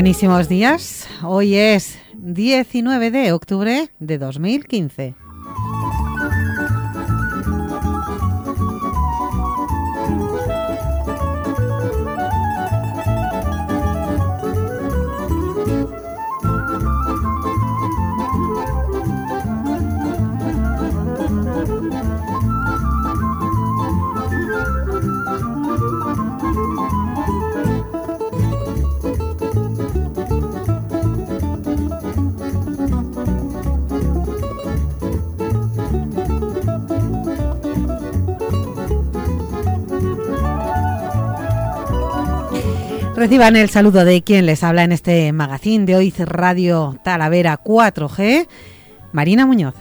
Buenísimos días. Hoy es 19 de octubre de 2015. Reciban el saludo de quien les habla en este magazine de hoy Radio Talavera 4G, Marina Muñoz.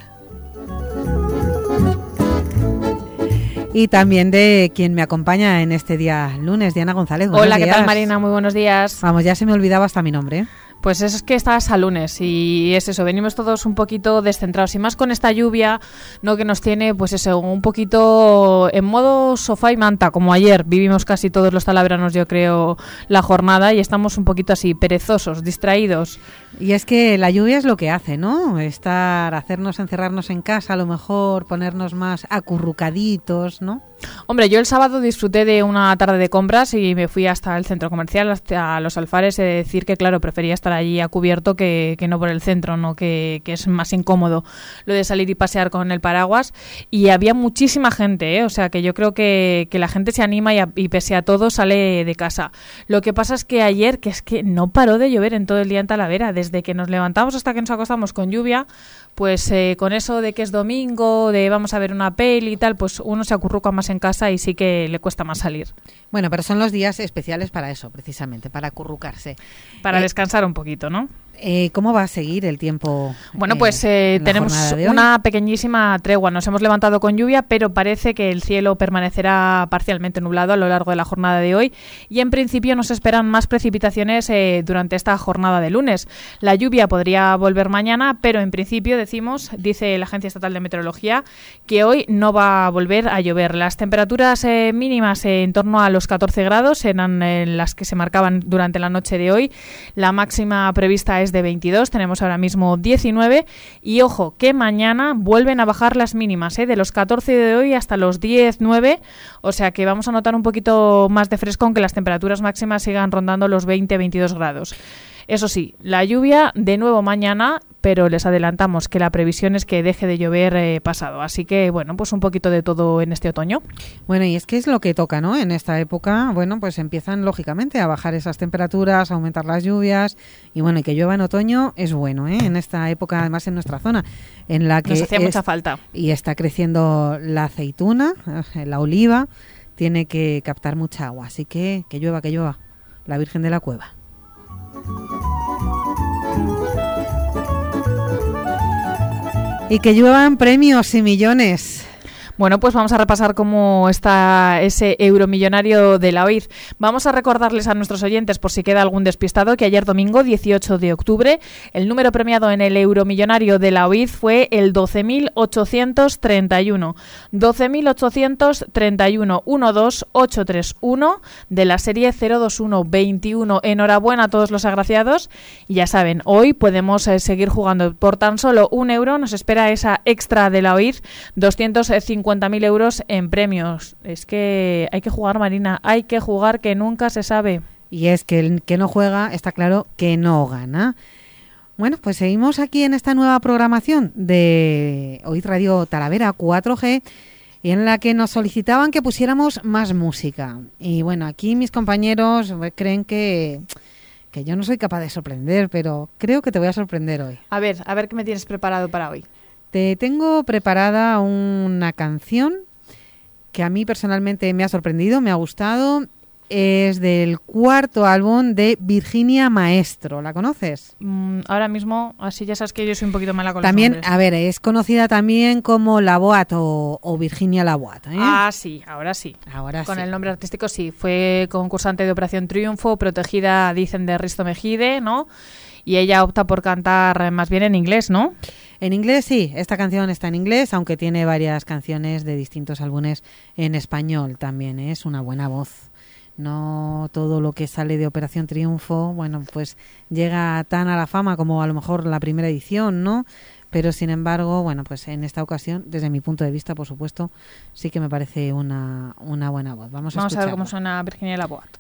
Y también de quien me acompaña en este día lunes, Diana González. Hola, ¿qué tal Marina? Muy buenos días. Vamos, ya se me olvidaba hasta mi nombre. Pues es que estás a lunes y es eso, venimos todos un poquito descentrados y más con esta lluvia, no que nos tiene pues eso, un poquito en modo sofá y manta, como ayer vivimos casi todos los talabranos yo creo la jornada y estamos un poquito así perezosos, distraídos. Y es que la lluvia es lo que hace, ¿no? Estar, hacernos encerrarnos en casa, a lo mejor ponernos más acurrucaditos, ¿no? Hombre, yo el sábado disfruté de una tarde de compras y me fui hasta el centro comercial, hasta los alfares, de decir que, claro, prefería estar allí a cubierto que, que no por el centro, ¿no? Que, que, es más incómodo lo de salir y pasear con el paraguas. Y había muchísima gente, ¿eh? O sea, que yo creo que, que la gente se anima y, y, pese a todo sale de casa. Lo que pasa es que ayer, que es que no paró de llover en todo el día en Talavera, desde que nos levantamos hasta que nos acostamos con lluvia, pues eh, con eso de que es domingo, de vamos a ver una peli y tal, pues uno se acurruca más en casa y sí que le cuesta más salir. Bueno, pero son los días especiales para eso, precisamente, para acurrucarse. Para eh, descansar un poquito, ¿no? Eh, ¿Cómo va a seguir el tiempo? Bueno, pues eh, tenemos una pequeñísima tregua. Nos hemos levantado con lluvia, pero parece que el cielo permanecerá parcialmente nublado a lo largo de la jornada de hoy y en principio nos esperan más precipitaciones eh, durante esta jornada de lunes. La lluvia podría volver mañana, pero en principio decimos, dice la Agencia Estatal de Meteorología, que hoy no va a volver a llover. Las temperaturas mínimas en torno a los 14 grados eran las que se marcaban durante la noche de hoy. La máxima prevista es de 22, tenemos ahora mismo 19 y ojo que mañana vuelven a bajar las mínimas, ¿eh? de los 14 de hoy hasta los 10, 9, o sea que vamos a notar un poquito más de fresco aunque las temperaturas máximas sigan rondando los 20, 22 grados. Eso sí, la lluvia de nuevo mañana, pero les adelantamos que la previsión es que deje de llover eh, pasado. Así que, bueno, pues un poquito de todo en este otoño. Bueno, y es que es lo que toca, ¿no? En esta época, bueno, pues empiezan lógicamente a bajar esas temperaturas, a aumentar las lluvias. Y bueno, y que llueva en otoño es bueno, ¿eh? En esta época, además en nuestra zona, en la que. Nos hacía mucha falta. Y está creciendo la aceituna, eh, la oliva, tiene que captar mucha agua. Así que que llueva, que llueva. La Virgen de la Cueva. Y que lluevan premios y millones. Bueno, pues vamos a repasar cómo está ese euromillonario de la OID. Vamos a recordarles a nuestros oyentes, por si queda algún despistado, que ayer domingo, 18 de octubre, el número premiado en el euromillonario de la OID fue el 12.831. 12.831, 12831 de la serie 02121. Enhorabuena a todos los agraciados. Y ya saben, hoy podemos eh, seguir jugando por tan solo un euro. Nos espera esa extra de la OID, 250 50.000 euros en premios. Es que hay que jugar, Marina, hay que jugar que nunca se sabe. Y es que el que no juega está claro que no gana. Bueno, pues seguimos aquí en esta nueva programación de Hoy Radio Talavera 4G y en la que nos solicitaban que pusiéramos más música. Y bueno, aquí mis compañeros creen que, que yo no soy capaz de sorprender, pero creo que te voy a sorprender hoy. A ver, a ver qué me tienes preparado para hoy. Te tengo preparada una canción que a mí personalmente me ha sorprendido, me ha gustado es del cuarto álbum de Virginia Maestro. ¿La conoces? Mm, ahora mismo, así ya sabes que yo soy un poquito mala con También, los a ver, es conocida también como La Boat o, Virginia La Boat. ¿eh? Ah, sí, ahora sí. Ahora con el nombre artístico sí. Fue concursante de Operación Triunfo, protegida, dicen, de Risto Mejide, ¿no? Y ella opta por cantar más bien en inglés, ¿no? En inglés sí, esta canción está en inglés, aunque tiene varias canciones de distintos álbumes en español también. ¿eh? Es una buena voz no todo lo que sale de Operación Triunfo, bueno, pues llega tan a la fama como a lo mejor la primera edición, ¿no? Pero sin embargo, bueno, pues en esta ocasión, desde mi punto de vista, por supuesto, sí que me parece una, una buena voz. Vamos a, Vamos a ver cómo suena Virginia Laboat.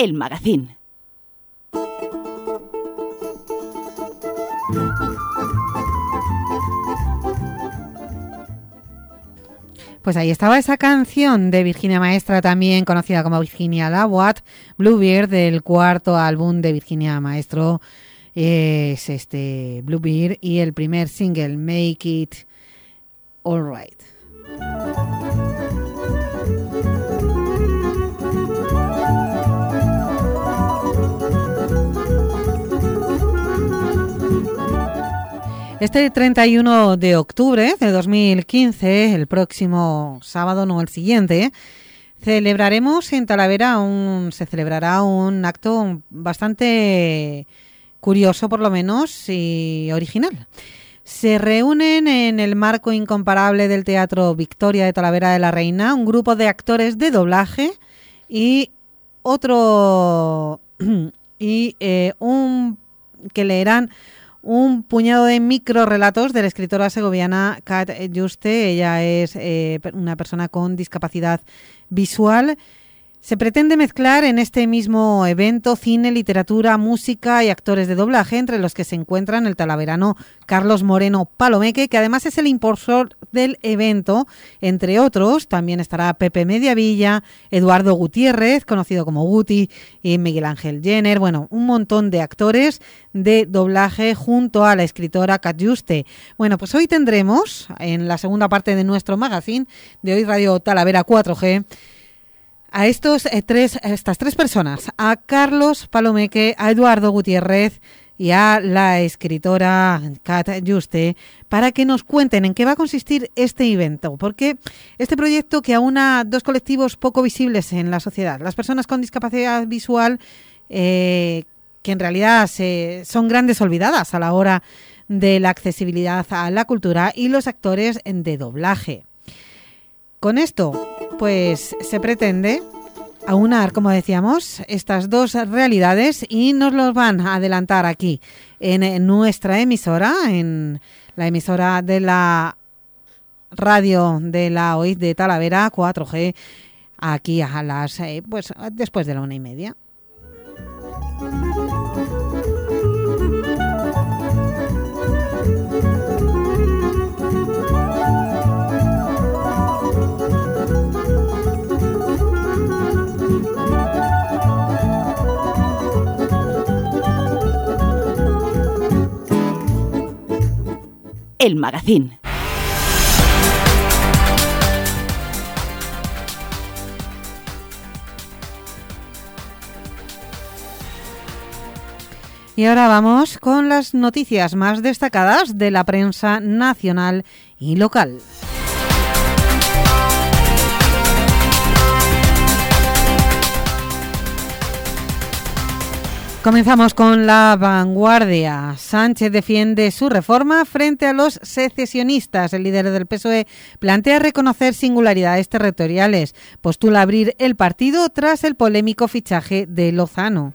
El Magazine. Pues ahí estaba esa canción de Virginia Maestra, también conocida como Virginia Lawat, Bluebeard, del cuarto álbum de Virginia Maestro. Es este Bluebeard y el primer single, Make It Alright. Este 31 de octubre de 2015, el próximo sábado, no el siguiente, celebraremos en Talavera un, se celebrará un acto bastante curioso por lo menos y original. Se reúnen en el marco incomparable del Teatro Victoria de Talavera de la Reina un grupo de actores de doblaje y otro y eh, un que leerán un puñado de micro relatos de la escritora segoviana Kat Juste. Ella es eh, una persona con discapacidad visual se pretende mezclar en este mismo evento cine, literatura, música y actores de doblaje, entre los que se encuentran el talaverano Carlos Moreno Palomeque, que además es el impulsor del evento. Entre otros, también estará Pepe Mediavilla, Eduardo Gutiérrez, conocido como Guti, y Miguel Ángel Jenner. Bueno, un montón de actores de doblaje junto a la escritora Kat Juste. Bueno, pues hoy tendremos, en la segunda parte de nuestro magazine de hoy Radio Talavera 4G, a estos eh, tres, estas tres personas, a Carlos Palomeque, a Eduardo Gutiérrez y a la escritora Kat Juste, para que nos cuenten en qué va a consistir este evento, porque este proyecto que aúna dos colectivos poco visibles en la sociedad, las personas con discapacidad visual, eh, que en realidad son grandes olvidadas a la hora de la accesibilidad a la cultura, y los actores de doblaje. Con esto, pues se pretende aunar, como decíamos, estas dos realidades y nos los van a adelantar aquí en nuestra emisora, en la emisora de la radio de la OIT de Talavera 4G, aquí a las, eh, pues después de la una y media. El Magazín. Y ahora vamos con las noticias más destacadas de la prensa nacional y local. Comenzamos con la vanguardia. Sánchez defiende su reforma frente a los secesionistas. El líder del PSOE plantea reconocer singularidades territoriales. Postula abrir el partido tras el polémico fichaje de Lozano.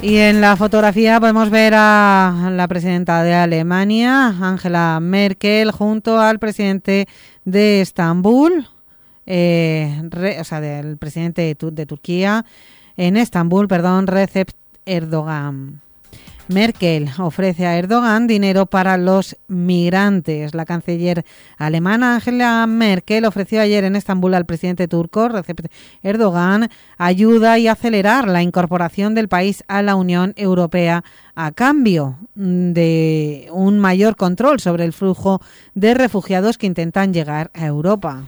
Y en la fotografía podemos ver a la presidenta de Alemania, Angela Merkel, junto al presidente de Estambul, eh, o sea, del presidente de, de Turquía, en Estambul, perdón, Recep Erdogan. Merkel ofrece a Erdogan dinero para los migrantes. La canciller alemana Angela Merkel ofreció ayer en Estambul al presidente turco Recep Erdogan ayuda y acelerar la incorporación del país a la Unión Europea a cambio de un mayor control sobre el flujo de refugiados que intentan llegar a Europa.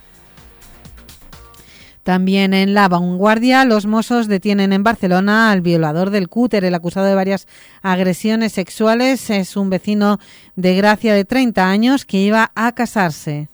También en la vanguardia, los Mossos detienen en Barcelona al violador del cúter. El acusado de varias agresiones sexuales es un vecino de Gracia de 30 años que iba a casarse.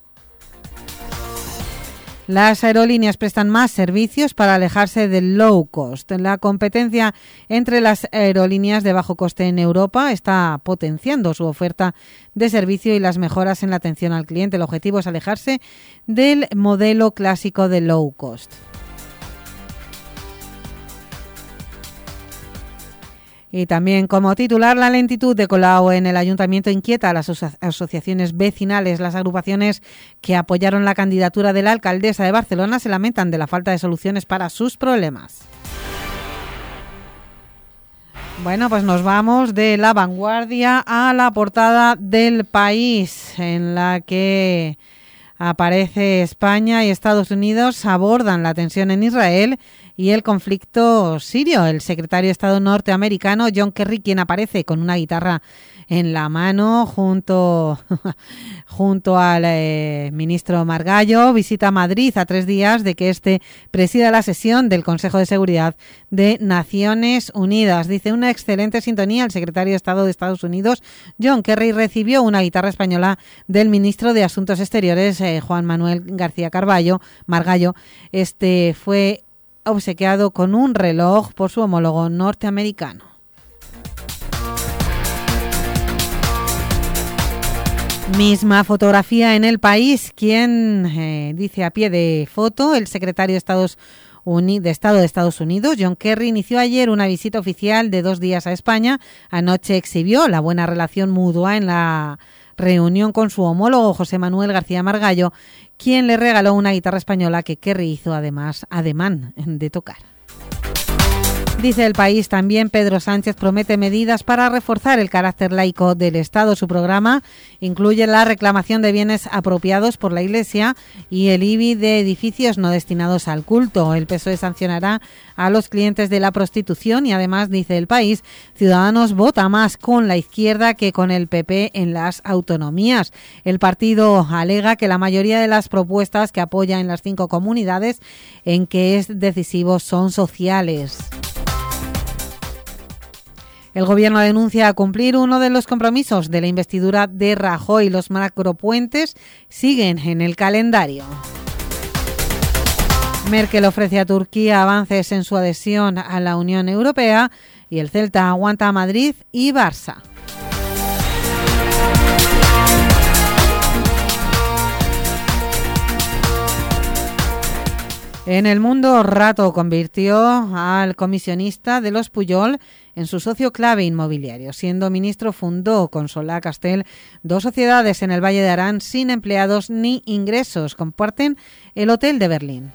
Las aerolíneas prestan más servicios para alejarse del low cost. La competencia entre las aerolíneas de bajo coste en Europa está potenciando su oferta de servicio y las mejoras en la atención al cliente. El objetivo es alejarse del modelo clásico de low cost. Y también como titular, la lentitud de Colau en el ayuntamiento inquieta a las asociaciones vecinales. Las agrupaciones que apoyaron la candidatura de la alcaldesa de Barcelona se lamentan de la falta de soluciones para sus problemas. Bueno, pues nos vamos de la vanguardia a la portada del país, en la que aparece España y Estados Unidos abordan la tensión en Israel y el conflicto sirio. El secretario de Estado norteamericano John Kerry, quien aparece con una guitarra en la mano junto, junto al eh, ministro Margallo. Visita Madrid a tres días de que este presida la sesión del Consejo de Seguridad de Naciones Unidas. Dice una excelente sintonía. El secretario de Estado de Estados Unidos, John Kerry, recibió una guitarra española del ministro de Asuntos Exteriores, eh, Juan Manuel García Carballo, Margallo. Este fue obsequiado con un reloj por su homólogo norteamericano. Misma fotografía en el país, quien eh, dice a pie de foto el secretario de Estados de Estado de Estados Unidos, John Kerry, inició ayer una visita oficial de dos días a España. Anoche exhibió la buena relación mutua en la reunión con su homólogo José Manuel García Margallo, quien le regaló una guitarra española que Kerry hizo además ademán de tocar. Dice el país también, Pedro Sánchez promete medidas para reforzar el carácter laico del Estado. Su programa incluye la reclamación de bienes apropiados por la Iglesia y el IBI de edificios no destinados al culto. El PSOE sancionará a los clientes de la prostitución y además, dice el país, Ciudadanos vota más con la izquierda que con el PP en las autonomías. El partido alega que la mayoría de las propuestas que apoya en las cinco comunidades en que es decisivo son sociales. El Gobierno denuncia cumplir uno de los compromisos de la investidura de Rajoy. Los macropuentes siguen en el calendario. Merkel ofrece a Turquía avances en su adhesión a la Unión Europea y el Celta aguanta a Madrid y Barça. En el mundo, Rato convirtió al comisionista de los Puyol en su socio clave inmobiliario. Siendo ministro, fundó con Solá Castel dos sociedades en el Valle de Arán sin empleados ni ingresos. Comparten el Hotel de Berlín.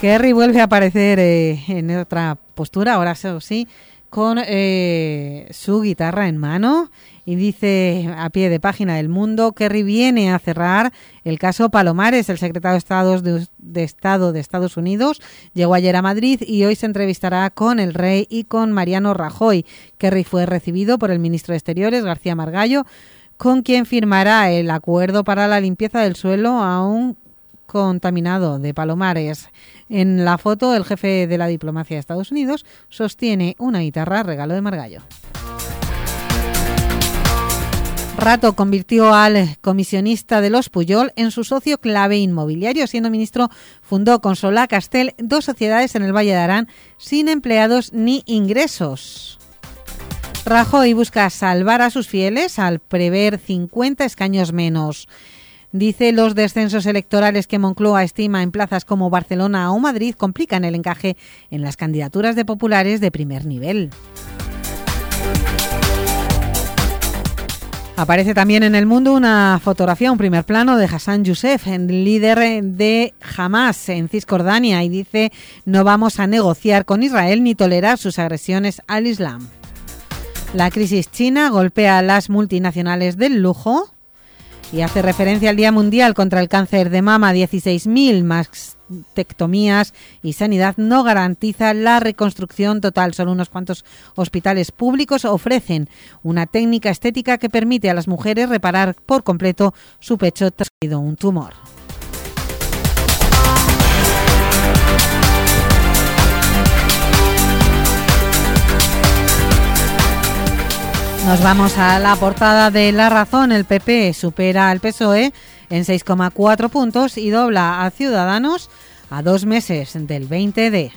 Kerry vuelve a aparecer eh, en otra postura, ahora sí, con eh, su guitarra en mano y dice a pie de página del mundo, Kerry viene a cerrar el caso Palomares. El secretario de Estado de, Estado de Estados Unidos llegó ayer a Madrid y hoy se entrevistará con el rey y con Mariano Rajoy. Kerry fue recibido por el ministro de Exteriores, García Margallo, con quien firmará el acuerdo para la limpieza del suelo aún contaminado de Palomares. En la foto, el jefe de la diplomacia de Estados Unidos sostiene una guitarra regalo de Margallo. Rato convirtió al comisionista de los Puyol en su socio clave inmobiliario. Siendo ministro, fundó con Solá Castel dos sociedades en el Valle de Arán sin empleados ni ingresos. Rajoy busca salvar a sus fieles al prever 50 escaños menos. Dice los descensos electorales que Moncloa estima en plazas como Barcelona o Madrid complican el encaje en las candidaturas de populares de primer nivel. Aparece también en el mundo una fotografía, un primer plano de Hassan Youssef, líder de Hamas en Cisjordania, y dice no vamos a negociar con Israel ni tolerar sus agresiones al Islam. La crisis china golpea a las multinacionales del lujo y hace referencia al Día Mundial contra el Cáncer de Mama. 16.000 mastectomías y sanidad no garantiza la reconstrucción total. Solo unos cuantos hospitales públicos ofrecen una técnica estética que permite a las mujeres reparar por completo su pecho tras un tumor. Nos vamos a la portada de La Razón. El PP supera al PSOE en 6,4 puntos y dobla a Ciudadanos a dos meses del 20D.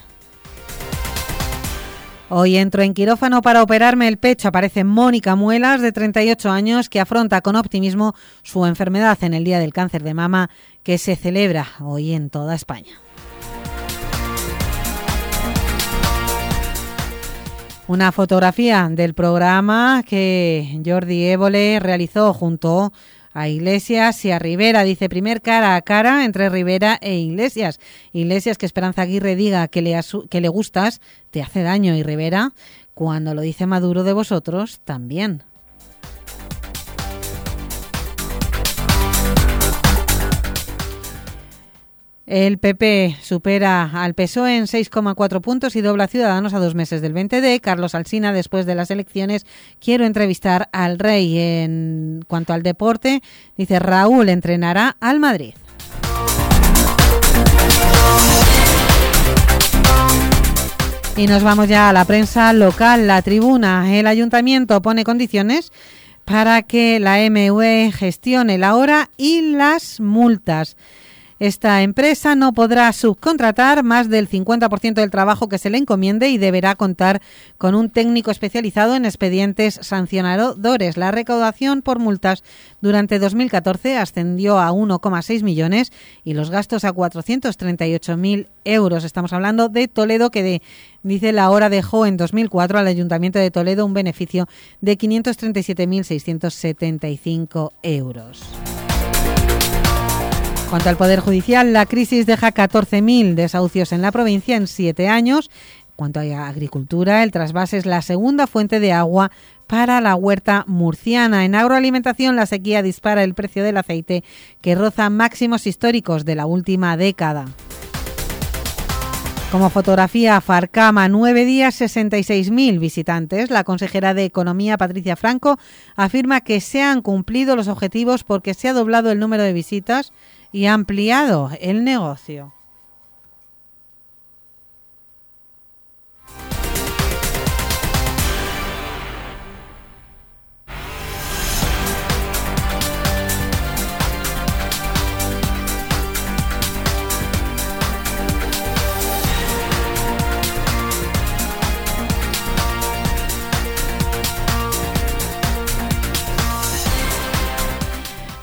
Hoy entro en quirófano para operarme el pecho. Aparece Mónica Muelas, de 38 años, que afronta con optimismo su enfermedad en el Día del Cáncer de Mama, que se celebra hoy en toda España. Una fotografía del programa que Jordi Évole realizó junto a Iglesias y a Rivera. Dice primer cara a cara entre Rivera e Iglesias. Iglesias que Esperanza Aguirre diga que le, que le gustas te hace daño y Rivera cuando lo dice Maduro de vosotros también. El PP supera al PSOE en 6,4 puntos y dobla Ciudadanos a dos meses del 20D. Carlos Alsina, después de las elecciones, quiero entrevistar al rey. En cuanto al deporte, dice Raúl entrenará al Madrid. Y nos vamos ya a la prensa local, la tribuna. El ayuntamiento pone condiciones para que la MUE gestione la hora y las multas. Esta empresa no podrá subcontratar más del 50% del trabajo que se le encomiende y deberá contar con un técnico especializado en expedientes sancionadores. La recaudación por multas durante 2014 ascendió a 1,6 millones y los gastos a 438.000 euros. Estamos hablando de Toledo que dice la hora dejó en 2004 al Ayuntamiento de Toledo un beneficio de 537.675 euros. Cuanto al Poder Judicial, la crisis deja 14.000 desahucios en la provincia en siete años. Cuanto a agricultura, el trasvase es la segunda fuente de agua para la huerta murciana. En agroalimentación, la sequía dispara el precio del aceite, que roza máximos históricos de la última década. Como fotografía, Farcama, nueve días, 66.000 visitantes. La consejera de Economía, Patricia Franco, afirma que se han cumplido los objetivos porque se ha doblado el número de visitas y ampliado el negocio.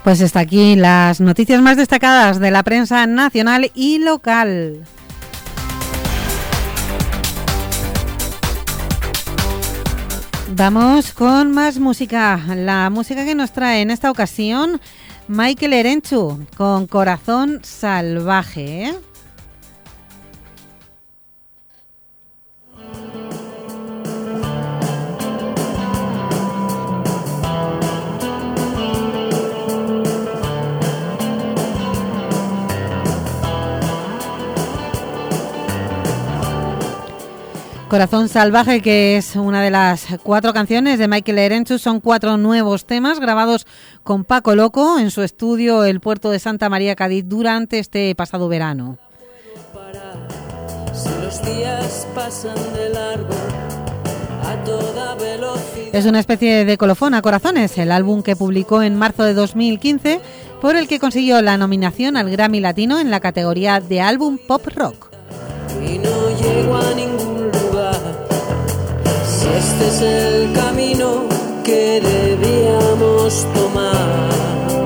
Pues está aquí las noticias más destacadas de la prensa nacional y local. Vamos con más música. La música que nos trae en esta ocasión Michael Erenchu con Corazón Salvaje. Corazón Salvaje, que es una de las cuatro canciones de Michael Erenchu, son cuatro nuevos temas grabados con Paco Loco en su estudio El Puerto de Santa María Cádiz durante este pasado verano. Es una especie de colofón a corazones, el álbum que publicó en marzo de 2015, por el que consiguió la nominación al Grammy Latino en la categoría de álbum pop rock. Este es el camino que debíamos tomar.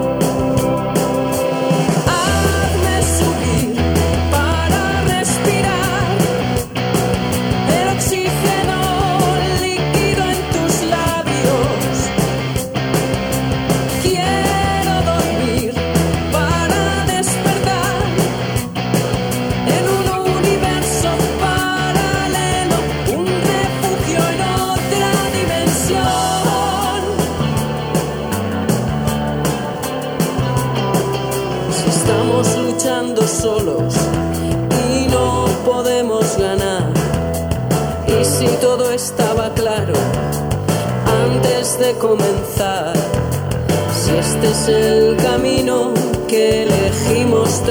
El camino que elegimos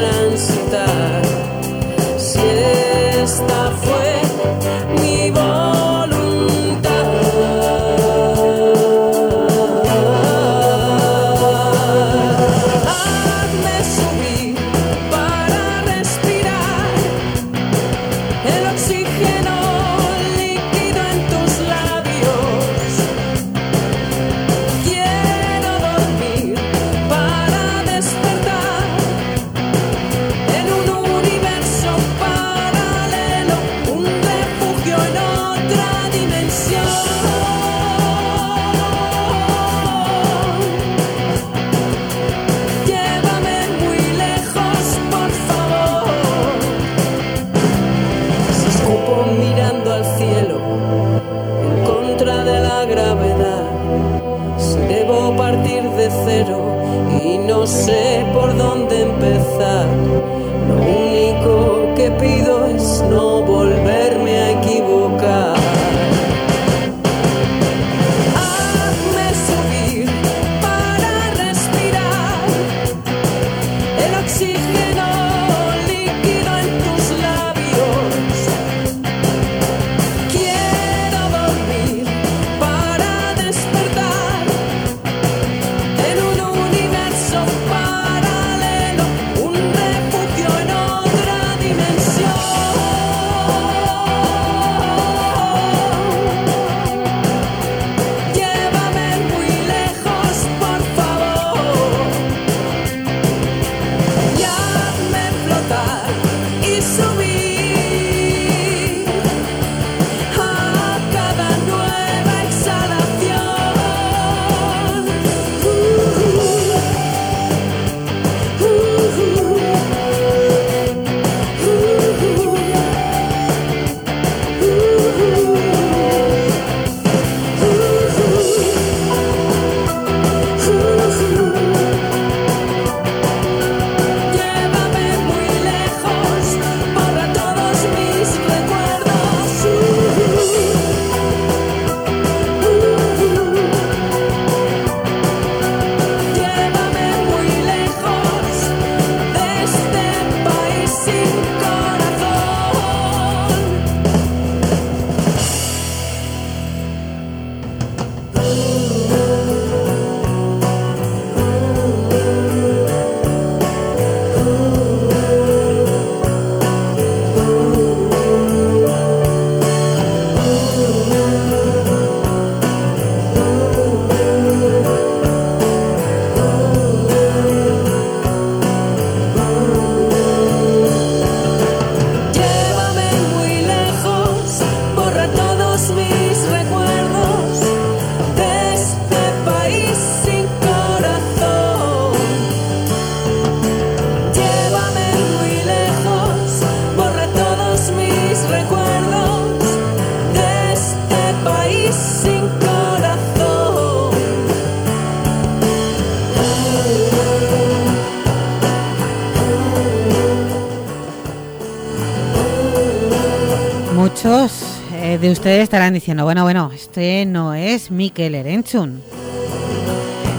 Eh, de ustedes estarán diciendo, bueno, bueno, este no es Mikel Erenchun.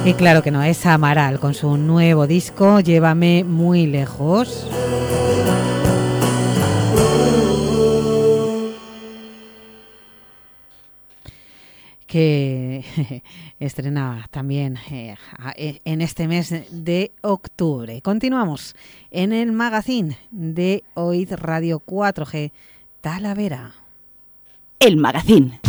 Y claro que no, es Amaral con su nuevo disco, Llévame muy lejos. que estrenaba también eh, en este mes de octubre. Continuamos en el magazine de Oid Radio 4G Talavera. El magazine.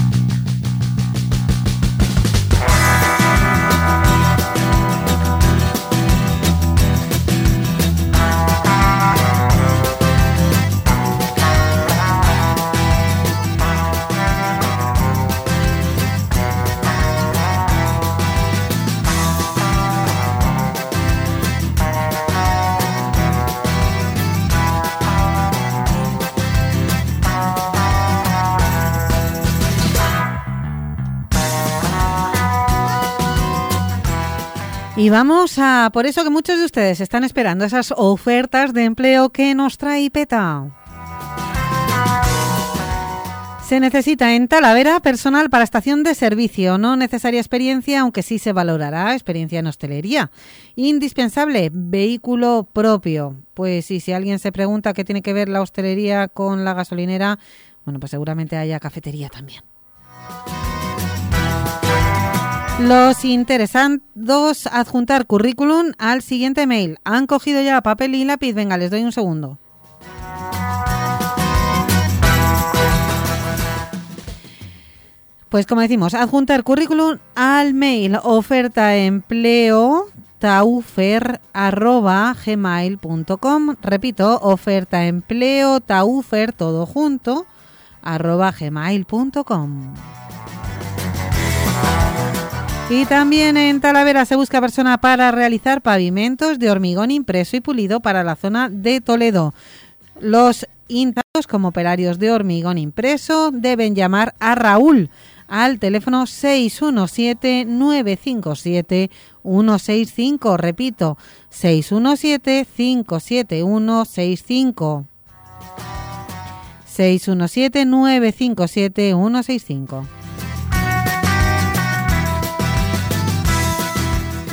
Y vamos a, por eso que muchos de ustedes están esperando esas ofertas de empleo que nos trae PETA. Se necesita en Talavera personal para estación de servicio, no necesaria experiencia, aunque sí se valorará experiencia en hostelería. Indispensable, vehículo propio. Pues y si alguien se pregunta qué tiene que ver la hostelería con la gasolinera, bueno, pues seguramente haya cafetería también. Los interesados adjuntar currículum al siguiente mail. ¿Han cogido ya papel y lápiz? Venga, les doy un segundo. Pues como decimos, adjuntar currículum al mail oferta empleo taufer@gmail.com. Repito, oferta empleo taufer todo junto gmail.com. Y también en Talavera se busca persona para realizar pavimentos de hormigón impreso y pulido para la zona de Toledo. Los intados como operarios de hormigón impreso deben llamar a Raúl al teléfono 617-957-165. Repito, 617-571-65. 617-957-165.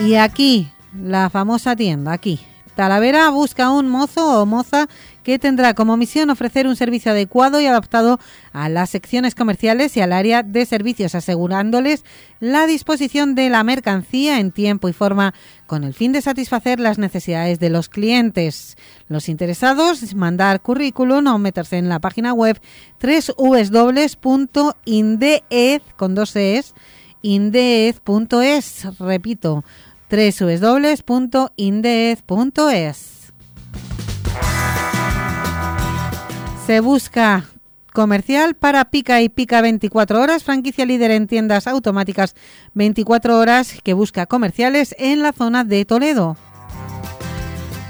Y aquí, la famosa tienda, aquí. Talavera busca un mozo o moza que tendrá como misión ofrecer un servicio adecuado y adaptado a las secciones comerciales y al área de servicios, asegurándoles la disposición de la mercancía en tiempo y forma con el fin de satisfacer las necesidades de los clientes. Los interesados, mandar currículum o meterse en la página web www.indeed con dos es, repito, www.indez.es. Se busca comercial para Pica y Pica 24 horas, franquicia líder en tiendas automáticas 24 horas que busca comerciales en la zona de Toledo.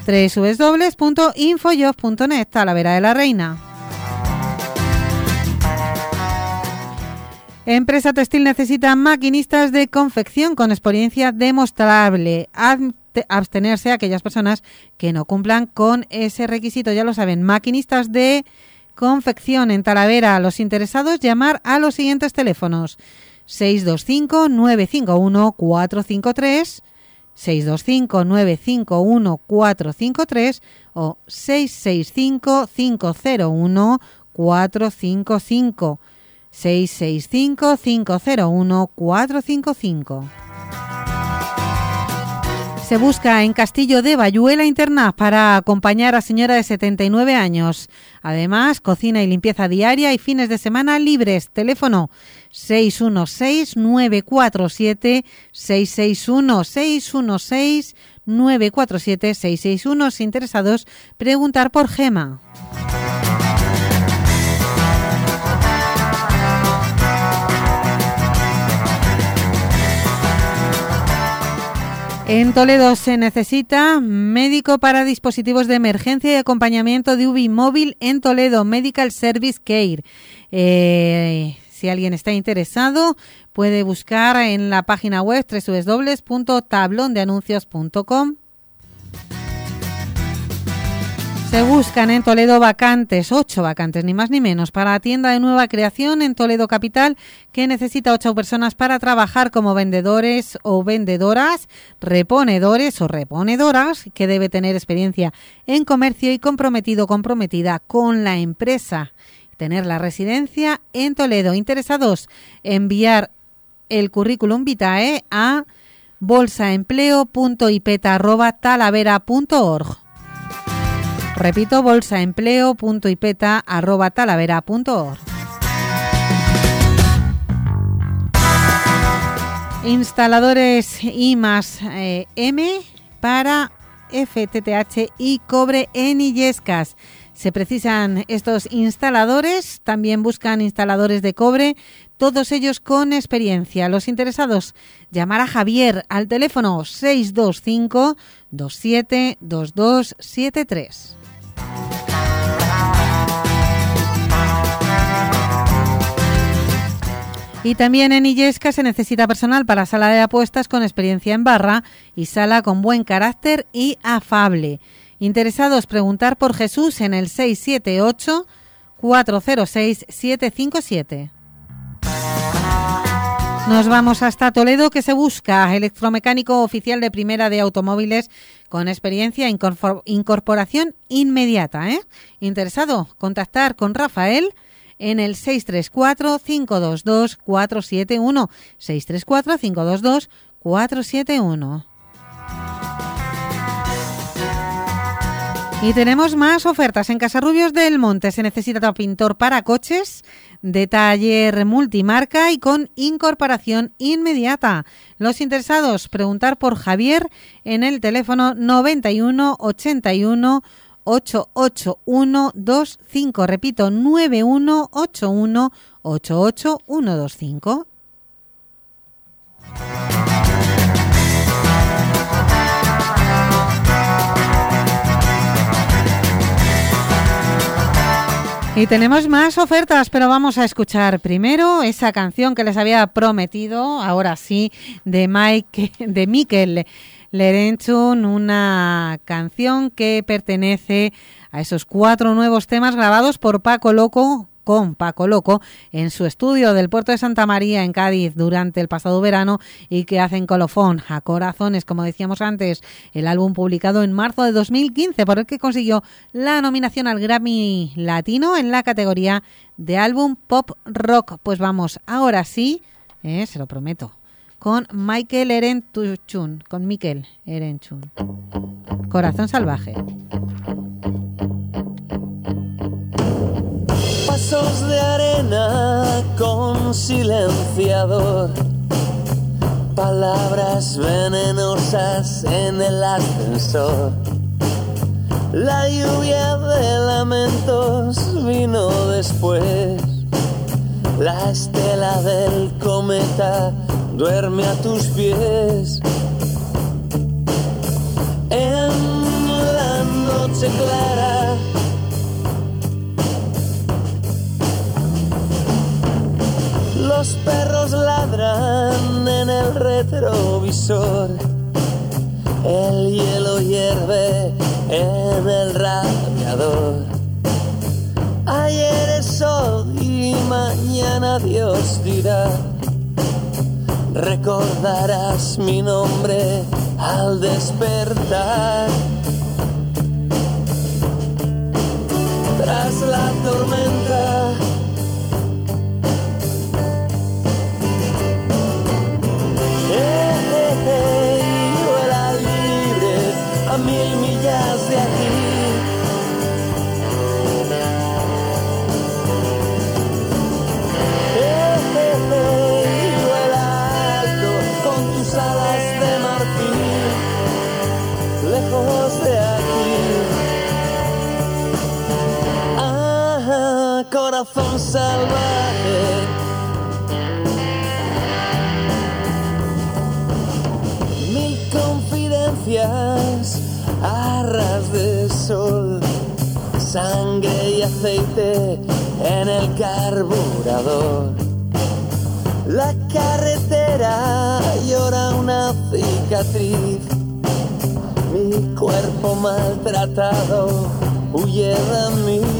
www.infojob.net, Talavera de la Reina. Empresa textil necesita maquinistas de confección con experiencia demostrable. Abstenerse a aquellas personas que no cumplan con ese requisito. Ya lo saben, maquinistas de confección en Talavera. Los interesados llamar a los siguientes teléfonos. 625-951-453, 625-951-453 o 665-501-455. 665-501-455. Se busca en Castillo de Bayuela Interna para acompañar a señora de 79 años. Además, cocina y limpieza diaria y fines de semana libres. Teléfono 616-947-661. 616-947-661. Si interesados, preguntar por Gema. En Toledo se necesita médico para dispositivos de emergencia y acompañamiento de UBI móvil en Toledo, Medical Service Care. Eh, si alguien está interesado, puede buscar en la página web www.tablondeanuncios.com. Se buscan en Toledo vacantes, ocho vacantes, ni más ni menos, para tienda de nueva creación en Toledo Capital, que necesita ocho personas para trabajar como vendedores o vendedoras, reponedores o reponedoras, que debe tener experiencia en comercio y comprometido, comprometida con la empresa. Tener la residencia en Toledo. Interesados, enviar el currículum vitae a bolsaempleo.ipeta.talavera.org. Repito, bolsaempleo.ipeta.talavera.org. Instaladores I más eh, M para FTTH y cobre en Illescas. Se precisan estos instaladores, también buscan instaladores de cobre, todos ellos con experiencia. Los interesados, llamar a Javier al teléfono 625 272273. Y también en Illesca se necesita personal para sala de apuestas con experiencia en barra y sala con buen carácter y afable. Interesados preguntar por Jesús en el 678 406 757. Nos vamos hasta Toledo que se busca electromecánico oficial de primera de automóviles con experiencia incorporación inmediata. ¿eh? Interesado, contactar con Rafael en el 634-522-471. 634-522-471. Y tenemos más ofertas. En Casarrubios del Monte se necesita pintor para coches de taller multimarca y con incorporación inmediata. Los interesados, preguntar por Javier en el teléfono 91 81 88125. Repito, 9181 88125. Y tenemos más ofertas, pero vamos a escuchar primero esa canción que les había prometido, ahora sí, de Mike, de Mikel Lerenchun, una canción que pertenece a esos cuatro nuevos temas grabados por Paco Loco con Paco Loco en su estudio del puerto de Santa María en Cádiz durante el pasado verano y que hacen colofón a corazones, como decíamos antes, el álbum publicado en marzo de 2015 por el que consiguió la nominación al Grammy Latino en la categoría de álbum pop rock. Pues vamos, ahora sí, eh, se lo prometo, con Michael Erenchun, con Michael Erenchun. Corazón salvaje. pasos de arena con silenciador, palabras venenosas en el ascensor. La lluvia de lamentos vino después. La estela del cometa duerme a tus pies. En la noche clara Los perros ladran en el retrovisor. El hielo hierve en el radiador. Ayer es hoy y mañana Dios dirá. Recordarás mi nombre al despertar. Tras la tormenta salvaje. Mil confidencias arras de sol, sangre y aceite en el carburador. La carretera llora una cicatriz, mi cuerpo maltratado huye de mí.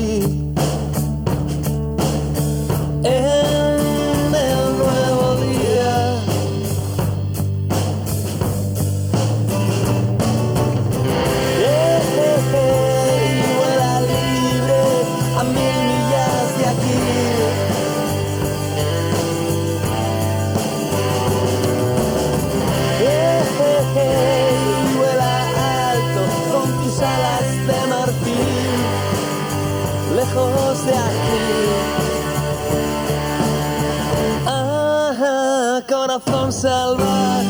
Corazón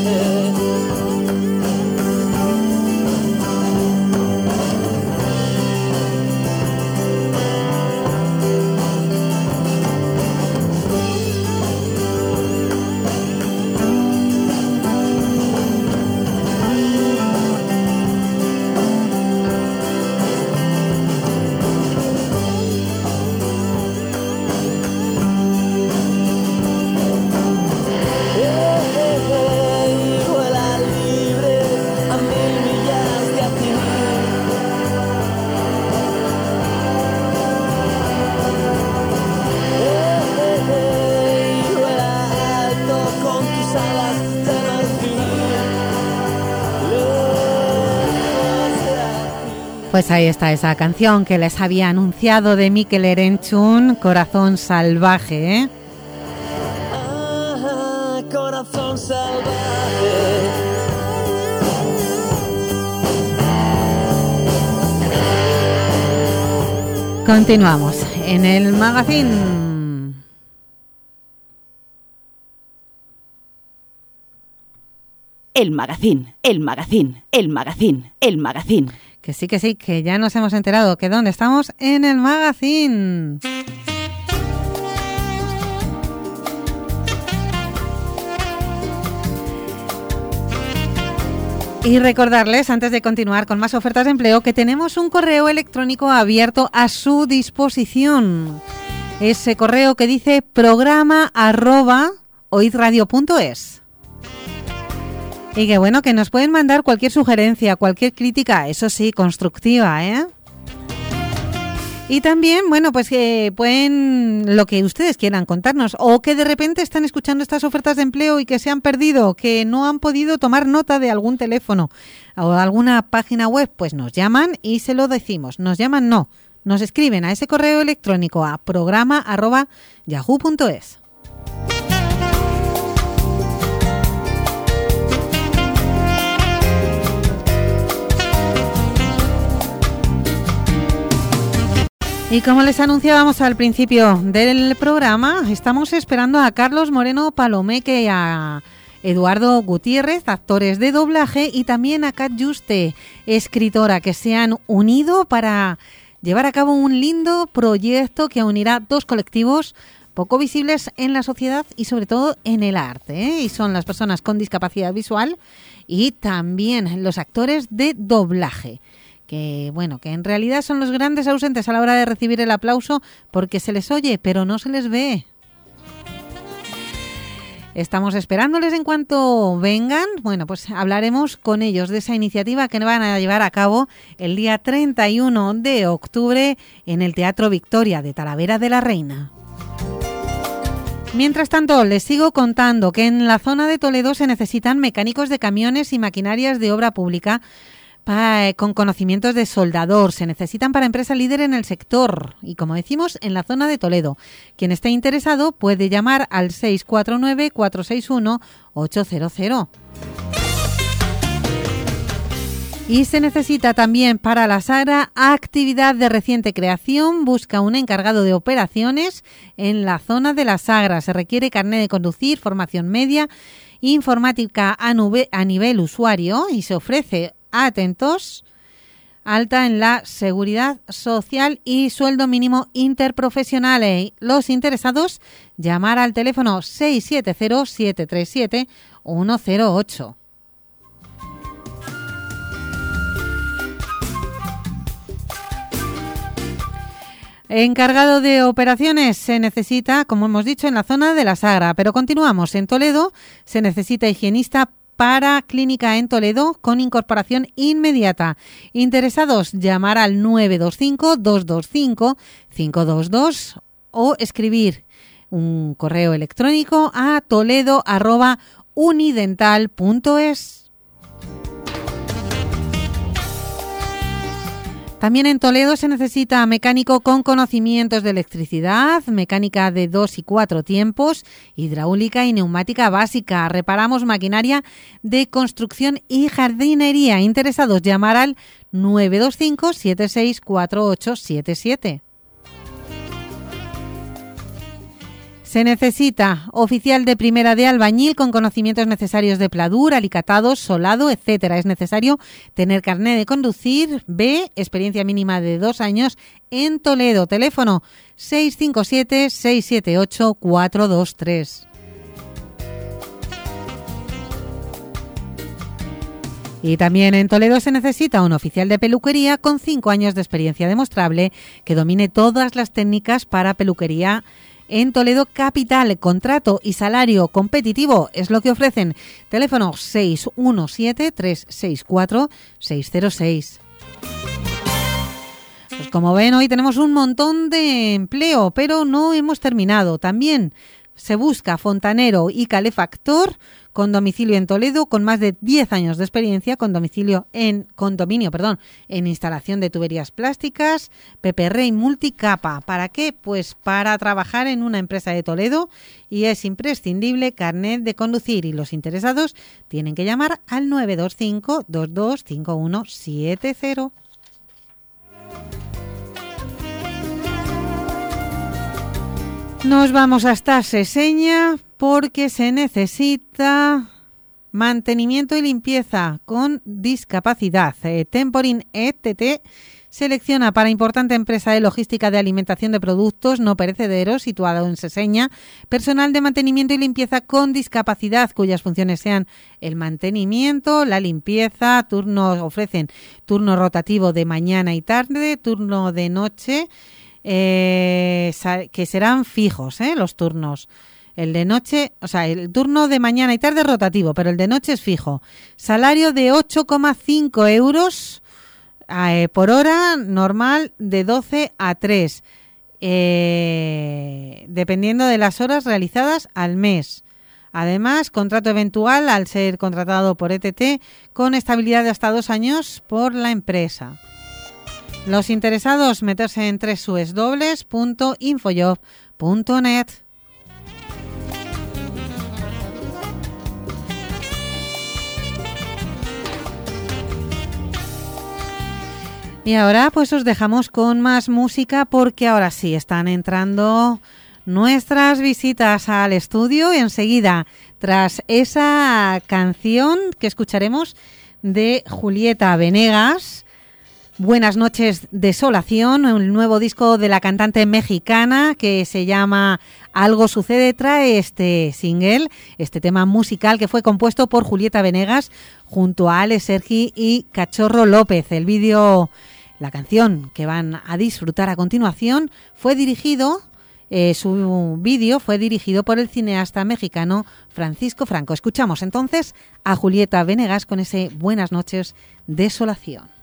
Pues ahí está esa canción que les había anunciado de Mikel Erenchun, Corazón Salvaje, ¿eh? Ah, corazón salvaje. Continuamos en el magazine. El magazín, el magazín, el magazín, el magazín. Que sí, que sí, que ya nos hemos enterado que dónde estamos en el magazine. Y recordarles, antes de continuar con más ofertas de empleo, que tenemos un correo electrónico abierto a su disposición. Ese correo que dice programa arroba oidradio.es. Y que bueno, que nos pueden mandar cualquier sugerencia, cualquier crítica, eso sí, constructiva, ¿eh? Y también, bueno, pues que pueden lo que ustedes quieran contarnos o que de repente están escuchando estas ofertas de empleo y que se han perdido, que no han podido tomar nota de algún teléfono o alguna página web, pues nos llaman y se lo decimos. Nos llaman no, nos escriben a ese correo electrónico a programa@yahoo.es. Y como les anunciábamos al principio del programa, estamos esperando a Carlos Moreno Palomeque y a Eduardo Gutiérrez, actores de doblaje, y también a Kat Juste, escritora, que se han unido para llevar a cabo un lindo proyecto que unirá dos colectivos poco visibles en la sociedad y sobre todo en el arte. ¿eh? Y son las personas con discapacidad visual y también los actores de doblaje que bueno, que en realidad son los grandes ausentes a la hora de recibir el aplauso porque se les oye, pero no se les ve. Estamos esperándoles en cuanto vengan. Bueno, pues hablaremos con ellos de esa iniciativa que van a llevar a cabo el día 31 de octubre en el Teatro Victoria de Talavera de la Reina. Mientras tanto, les sigo contando que en la zona de Toledo se necesitan mecánicos de camiones y maquinarias de obra pública con conocimientos de soldador. Se necesitan para empresa líder en el sector y, como decimos, en la zona de Toledo. Quien esté interesado puede llamar al 649-461-800. Y se necesita también para la Sagra actividad de reciente creación. Busca un encargado de operaciones en la zona de la Sagra. Se requiere carnet de conducir, formación media, informática a nivel usuario y se ofrece, atentos, alta en la seguridad social y sueldo mínimo interprofesional. Eh, Los interesados, llamar al teléfono 670-737-108. Encargado de operaciones se necesita, como hemos dicho, en la zona de la Sagra, pero continuamos. En Toledo se necesita higienista para clínica en Toledo con incorporación inmediata. Interesados, llamar al 925-225-522 o escribir un correo electrónico a toledo.unidental.es. También en Toledo se necesita mecánico con conocimientos de electricidad, mecánica de dos y cuatro tiempos, hidráulica y neumática básica. Reparamos maquinaria de construcción y jardinería. Interesados llamar al 925 764877. Se necesita oficial de primera de albañil con conocimientos necesarios de pladur, alicatados, solado, etcétera. Es necesario tener carné de conducir, B, experiencia mínima de dos años en Toledo. Teléfono 657-678-423. Y también en Toledo se necesita un oficial de peluquería con cinco años de experiencia demostrable que domine todas las técnicas para peluquería en Toledo Capital. Contrato y salario competitivo es lo que ofrecen. Teléfono 617-364-606. Pues como ven, hoy tenemos un montón de empleo, pero no hemos terminado. También se busca fontanero y calefactor con domicilio en Toledo, con más de 10 años de experiencia, con domicilio en condominio, perdón, en instalación de tuberías plásticas, PPR y multicapa. ¿Para qué? Pues para trabajar en una empresa de Toledo y es imprescindible carnet de conducir y los interesados tienen que llamar al 925 225170. Nos vamos hasta Seseña porque se necesita mantenimiento y limpieza con discapacidad. Eh, Temporin ETT selecciona para importante empresa de logística de alimentación de productos no perecederos situado en Seseña personal de mantenimiento y limpieza con discapacidad cuyas funciones sean el mantenimiento, la limpieza, turnos ofrecen turno rotativo de mañana y tarde, turno de noche eh, que serán fijos ¿eh? los turnos. El de noche, o sea, el turno de mañana y tarde es rotativo, pero el de noche es fijo. Salario de 8,5 euros eh, por hora, normal de 12 a 3, eh, dependiendo de las horas realizadas al mes. Además, contrato eventual al ser contratado por ETT con estabilidad de hasta dos años por la empresa. Los interesados meterse en www.infojob.net. Y ahora pues os dejamos con más música porque ahora sí están entrando nuestras visitas al estudio enseguida tras esa canción que escucharemos de Julieta Venegas Buenas noches, Desolación, el nuevo disco de la cantante mexicana que se llama Algo sucede, trae este single, este tema musical que fue compuesto por Julieta Venegas junto a Ale Sergi y Cachorro López. El vídeo, la canción que van a disfrutar a continuación fue dirigido eh, su vídeo fue dirigido por el cineasta mexicano Francisco Franco. Escuchamos entonces a Julieta Venegas con ese Buenas noches, desolación.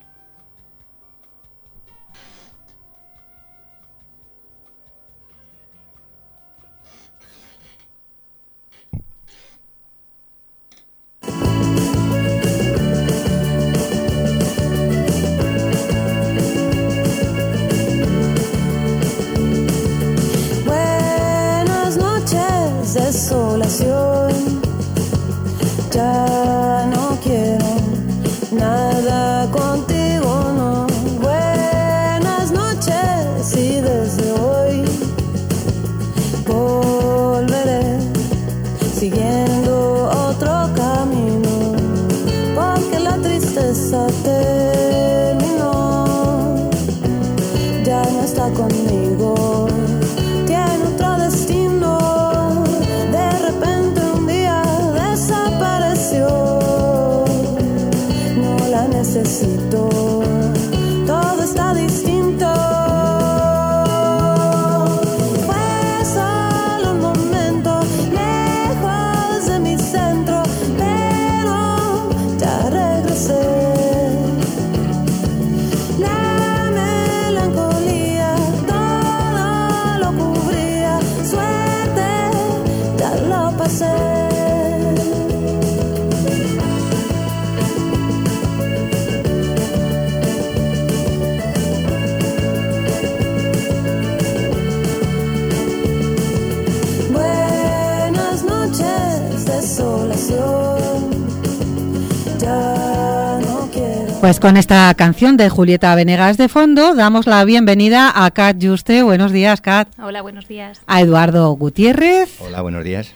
Pues con esta canción de Julieta Venegas de fondo, damos la bienvenida a Kat Juste. Buenos días, Kat. Hola, buenos días. A Eduardo Gutiérrez. Hola, buenos días.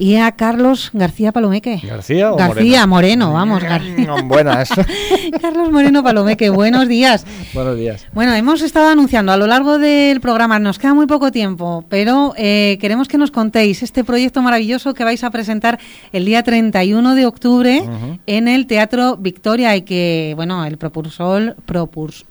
Y a Carlos García Palomeque. ¿García o García Moreno, vamos. García. Buenas. Carlos Moreno Palomeque, buenos días. buenos días. Bueno, hemos estado anunciando a lo largo del programa, nos queda muy poco tiempo, pero eh, queremos que nos contéis este proyecto maravilloso que vais a presentar el día 31 de octubre en el Teatro Victoria y que, bueno, el propulsor, propulsor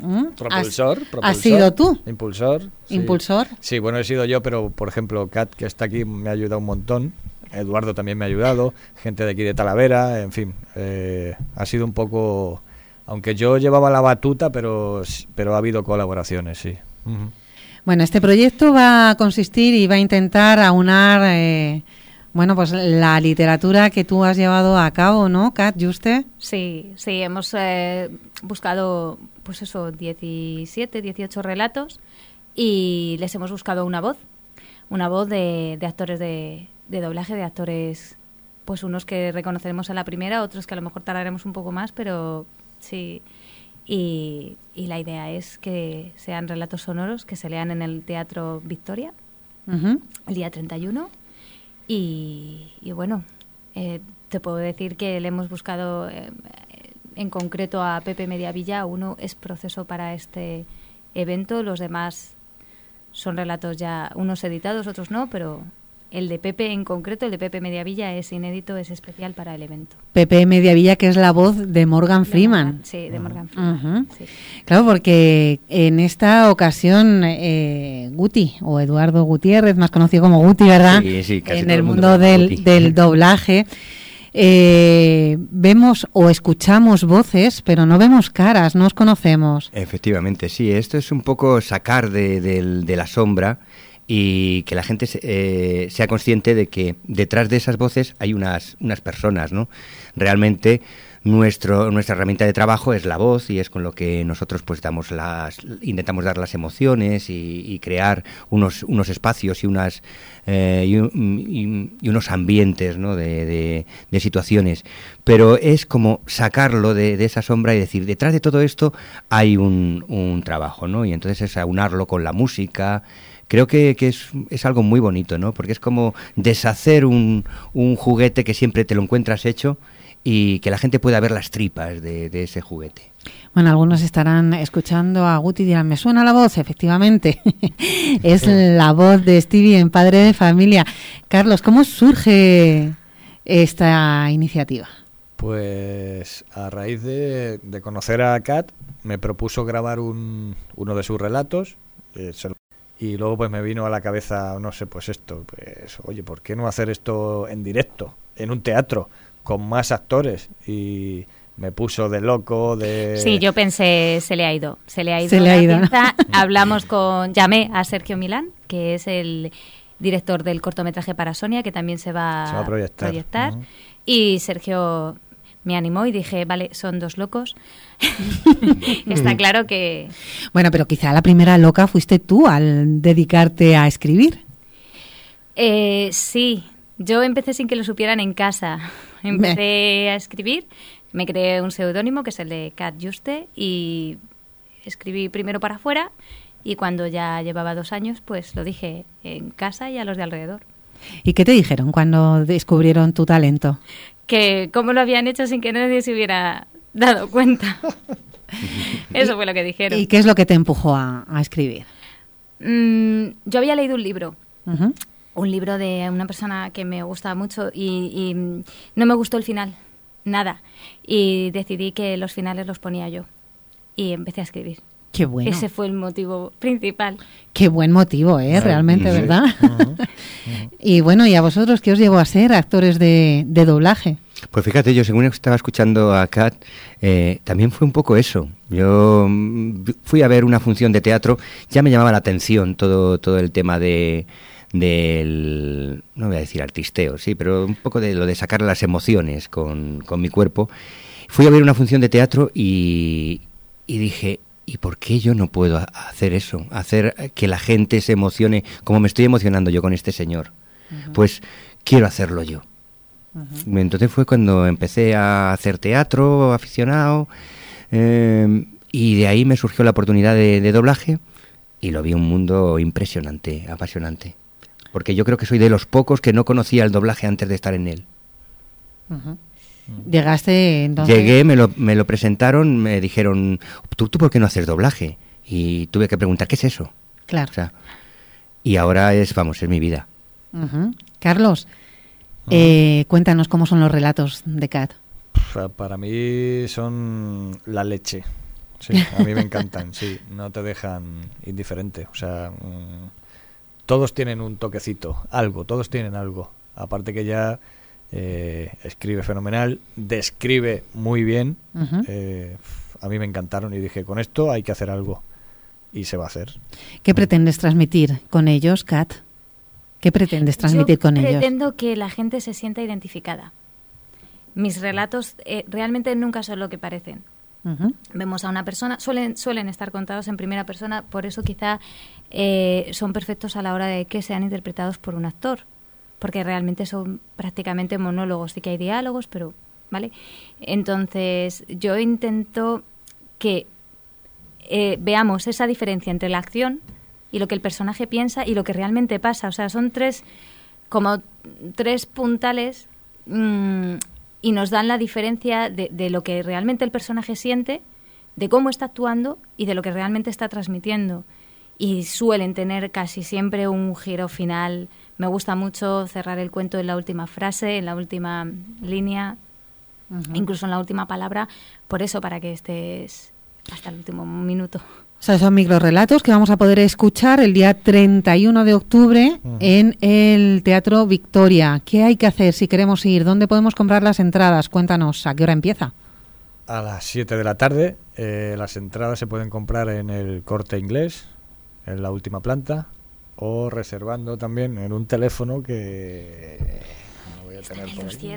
¿Mm? Propulsor, ¿Has, propulsor. ¿Has sido tú? Impulsor. Sí. ¿Impulsor? Sí, bueno, he sido yo, pero por ejemplo, Kat, que está aquí, me ha ayudado un montón. Eduardo también me ha ayudado, gente de aquí de Talavera, en fin. Eh, ha sido un poco. Aunque yo llevaba la batuta, pero, pero ha habido colaboraciones, sí. Uh -huh. Bueno, este proyecto va a consistir y va a intentar aunar. Eh, bueno, pues la literatura que tú has llevado a cabo, ¿no, Kat, Juste? Sí, sí, hemos eh, buscado, pues eso, 17, 18 relatos y les hemos buscado una voz, una voz de, de actores de, de, doblaje, de actores, pues unos que reconoceremos a la primera, otros que a lo mejor tardaremos un poco más, pero sí. Y, y la idea es que sean relatos sonoros que se lean en el Teatro Victoria uh -huh. el día 31 y, y bueno, eh, te puedo decir que le hemos buscado eh, en concreto a Pepe Mediavilla. Uno es proceso para este evento, los demás son relatos ya, unos editados, otros no, pero el de Pepe en concreto, el de Pepe Mediavilla, es inédito, es especial para el evento. Pepe Mediavilla, que es la voz de Morgan Freeman. De Morgan, sí, de Morgan Freeman. Uh -huh. sí. Claro, porque en esta ocasión eh, Guti, o Eduardo Gutiérrez, más conocido como Guti, ¿verdad? Sí, sí, casi en el mundo, del, del doblaje. Eh, vemos o escuchamos voces, pero no vemos caras, no os conocemos. Efectivamente, sí. Esto es un poco sacar de, de, de la sombra y que la gente eh, sea consciente de que detrás de esas voces hay unas, unas personas, ¿no? Realmente nuestro, nuestra herramienta de trabajo es la voz y es con lo que nosotros pues damos las, intentamos dar las emociones y, crear unos, unos espacios y unas eh, y, unos ambientes ¿no? de, de, de, situaciones. Pero es como sacarlo de, de, esa sombra y decir, detrás de todo esto hay un, un trabajo, ¿no? Y entonces es aunarlo con la música, creo que, que es, es, algo muy bonito, ¿no? Porque es como deshacer un, un, juguete que siempre te lo encuentras hecho y que la gente pueda ver las tripas de, de ese juguete. Bueno, algunos estarán escuchando a Guti y dirán, me suena la voz, efectivamente. es la voz de Stevie en Padre de Familia. Carlos, ¿cómo surge esta iniciativa? Pues a raíz de, de conocer a Kat, me propuso grabar un, uno de sus relatos. Eh, se lo y luego pues me vino a la cabeza, no sé, pues esto, pues oye, ¿por qué no hacer esto en directo, en un teatro, con más actores? Y me puso de loco, de... Sí, yo pensé, se le ha ido, se le ha ido. Se le ha ido. Pinza. Hablamos con, llamé a Sergio Milán, que es el director del cortometraje para Sonia, que también se va, se va a proyectar. proyectar. Uh -huh. Y Sergio me animó y dije, vale, son dos locos. Está claro que... Bueno, pero quizá la primera loca fuiste tú al dedicarte a escribir. Eh, sí, yo empecé sin que lo supieran en casa. Empecé a escribir, me creé un seudónimo que es el de Cat Juste y escribí primero para afuera y cuando ya llevaba dos años pues lo dije en casa y a los de alrededor. ¿Y qué te dijeron cuando descubrieron tu talento? Que cómo lo habían hecho sin que nadie se hubiera dado cuenta. Eso fue lo que dijeron. ¿Y qué es lo que te empujó a, a escribir? Mm, yo había leído un libro, uh -huh. un libro de una persona que me gusta mucho y, y, no me gustó el final, nada. Y decidí que los finales los ponía yo y empecé a escribir. Qué bueno. Ese fue el motivo principal. Qué buen motivo, ¿eh? Realmente, sí. ¿verdad? Uh -huh. Uh -huh. y bueno, ¿y a vosotros qué os llevó a ser actores de, de doblaje? Pues fíjate, yo según estaba escuchando a Kat, eh, también fue un poco eso. Yo fui a ver una función de teatro, ya me llamaba la atención todo, todo el tema de del, no voy a decir artisteo, sí, pero un poco de lo de sacar las emociones con, con mi cuerpo. Fui a ver una función de teatro y, y dije, ¿y por qué yo no puedo hacer eso? Hacer que la gente se emocione como me estoy emocionando yo con este señor. Uh -huh. Pues quiero hacerlo yo. Entonces fue cuando empecé a hacer teatro aficionado eh, y de ahí me surgió la oportunidad de, de doblaje y lo vi un mundo impresionante, apasionante. Porque yo creo que soy de los pocos que no conocía el doblaje antes de estar en él. Llegaste entonces. Llegué, me lo, me lo presentaron, me dijeron, ¿Tú, ¿tú por qué no haces doblaje? Y tuve que preguntar, ¿qué es eso? Claro. O sea, y ahora es, vamos, es mi vida. Carlos, eh, cuéntanos cómo son los relatos de Cat. Pa- Para mí son la leche. Sí, a mí me encantan, sí, no te dejan indiferente. O sea, mm, todos tienen un toquecito, algo, todos tienen algo. Aparte que ya eh, escribe fenomenal, describe muy bien. Eh, a mí me encantaron y dije, con esto hay que hacer algo. Y se va a hacer. ¿Qué pretendes transmitir con ellos, Kat? ¿Qué pretendes transmitir Yo con ellos? pretendo que la gente se sienta identificada. Mis relatos eh, realmente nunca son lo que parecen. Vemos a una persona, suelen, suelen estar contados en primera persona, por eso quizá eh, son perfectos a la hora de que sean interpretados por un actor, porque realmente son prácticamente monólogos, sí que hay diálogos, pero, ¿vale? Entonces, yo intento que eh, veamos esa diferencia entre la acción y lo que el personaje piensa y lo que realmente pasa. O sea, son tres, como tres puntales mm, y nos dan la diferencia de, de lo que realmente el personaje siente, de cómo está actuando y de lo que realmente está transmitiendo. Y suelen tener casi siempre un giro final. Me gusta mucho cerrar el cuento en la última frase, en la última línea, incluso en la última palabra, por eso, para que estés hasta el último minuto. O sea, son microrelatos que vamos a poder escuchar el día 31 de octubre en el Teatro Victoria. ¿Qué hay que hacer si queremos ir? ¿Dónde podemos comprar las entradas? Cuéntanos, ¿a qué hora empieza? A las 7 de la tarde, eh, las entradas se pueden comprar en el corte inglés, en la última planta, o reservando también en un teléfono que no voy a tener por aquí.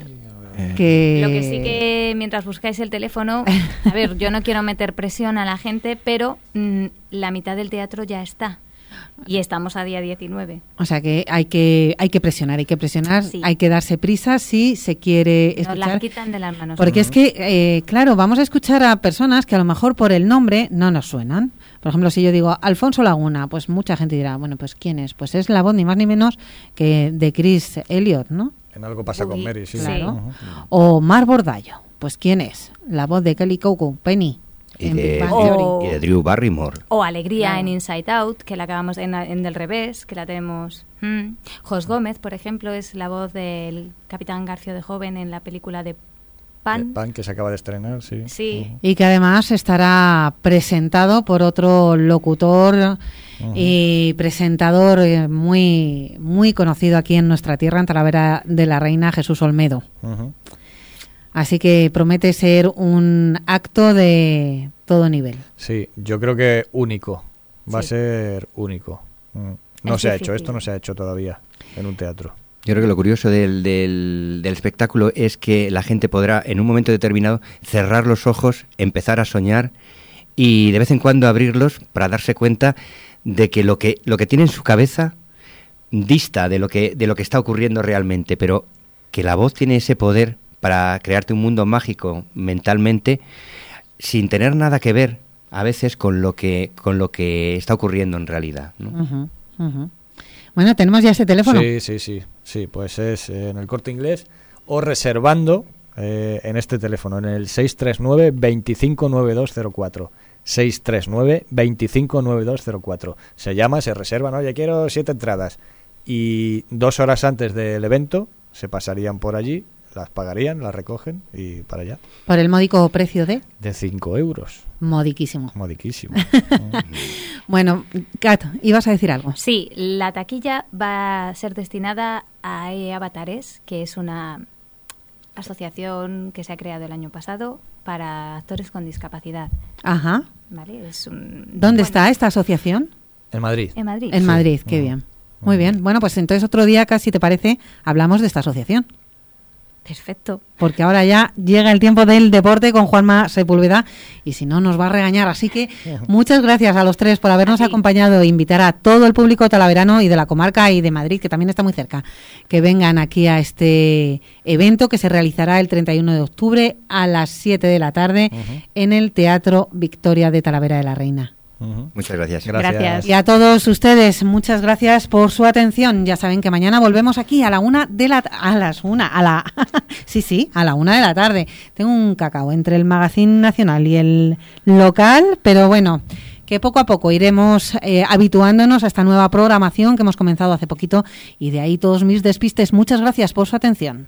Que... Lo que sí que mientras buscáis el teléfono, a ver, yo no quiero meter presión a la gente, pero mm, la mitad del teatro ya está. Y estamos a día 19. O sea que hay que hay que presionar, hay que presionar, Sí. hay que darse prisa si se quiere Nos las escuchar. quitan de las manos. Porque es que, eh, claro, vamos a escuchar a personas que a lo mejor por el nombre no nos suenan. Por ejemplo, si yo digo Alfonso Laguna, pues mucha gente dirá, bueno, pues ¿quién es? Pues es la voz ni más ni menos que de Chris Elliot, ¿no? En algo pasa con Mary, sí. Claro. Ujú. O Mar Bordallo, pues ¿quién es? La voz de Kelly Coco, Penny. Y de, Bang Oh. Y de Drew Barrymore. O Alegría Claro. en Inside Out, que la acabamos en, en Del Revés, que la tenemos. Mm. Jos Gómez, por ejemplo, es la voz del Capitán García de Joven en la película de Pan. De Pan, que se acaba de estrenar, sí. Y que además estará presentado por otro locutor y presentador eh, muy, muy conocido aquí en nuestra tierra, en Talavera de la Reina, Jesús Olmedo. Así que promete ser un acto de todo nivel. Sí, yo creo que único. Va a ser único. Mm. No Es se ha hecho, esto no se ha hecho todavía en un teatro. Yo creo que lo curioso del, del, espectáculo es que la gente podrá en un momento determinado cerrar los ojos, empezar a soñar y de vez en cuando abrirlos para darse cuenta de que lo que, lo que tiene en su cabeza dista de lo que, de lo que está ocurriendo realmente, pero que la voz tiene ese poder para crearte un mundo mágico mentalmente sin tener nada que ver a veces con lo que, con lo que está ocurriendo en realidad. ¿no? Bueno, tenemos ya ese teléfono. Sí, sí, sí. Sí, pues es eh, en el corte inglés o reservando eh, en este teléfono, en el 639-259204. 639-259204. Se llama, se reserva, ¿no? Ya quiero siete entradas. Y dos horas antes del evento se pasarían por allí, las pagarían, las recogen y para allá. Por el módico precio de De 5 euros. modiquísimo. Modiquísimo. Bueno, Kat, ibas a decir algo. Sí, la taquilla va a ser destinada a E Avatares, que es una asociación que se ha creado el año pasado para actores con discapacidad. Ajá. ¿Vale? Es un, ¿Dónde bueno, está esta asociación? en Madrid. En Madrid. En Sí. Madrid, qué Ujú. bien. Muy bien. Bueno, pues entonces otro día, casi te parece, hablamos de esta asociación. Perfecto. Porque ahora ya llega el tiempo del deporte con Juanma Sepúlveda y si no nos va a regañar. Así que muchas gracias a los tres por habernos acompañado e invitar a todo el público talaverano y de la comarca y de Madrid, que también está muy cerca, que vengan aquí a este evento que se realizará el 31 de octubre a las 7 de la tarde en el Teatro Victoria de Talavera de la Reina. Muchas gracias. gracias. Y a todos ustedes, muchas gracias por su atención. Ya saben que mañana volvemos aquí a la una de la a las una, a la sí, sí, a la una de la tarde. Tengo un cacao entre el magazine nacional y el local, pero bueno, que poco a poco iremos eh, habituándonos a esta nueva programación que hemos comenzado hace poquito y de ahí todos mis despistes. Muchas gracias por su atención.